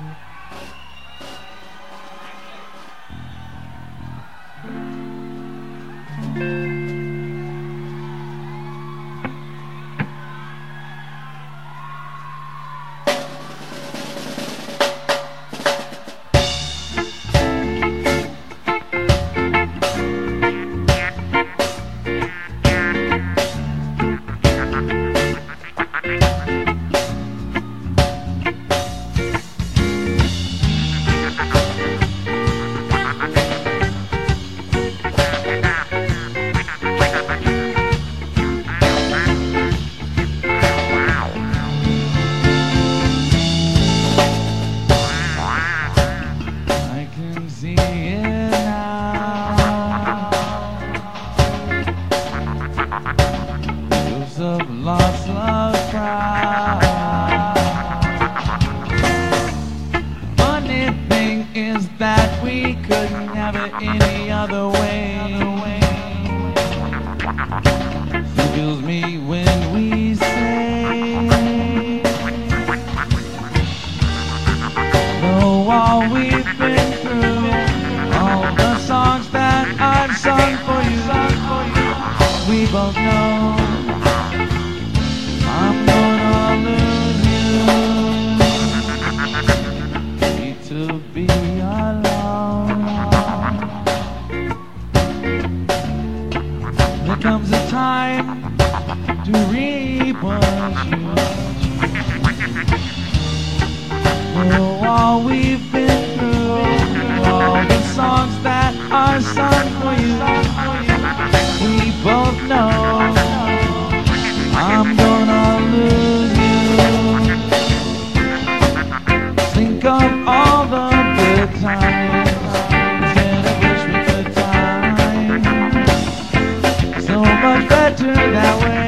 I is that we couldn't have it any other way. Fills me when we There comes a time to reap what you Oh, all we've turn that way.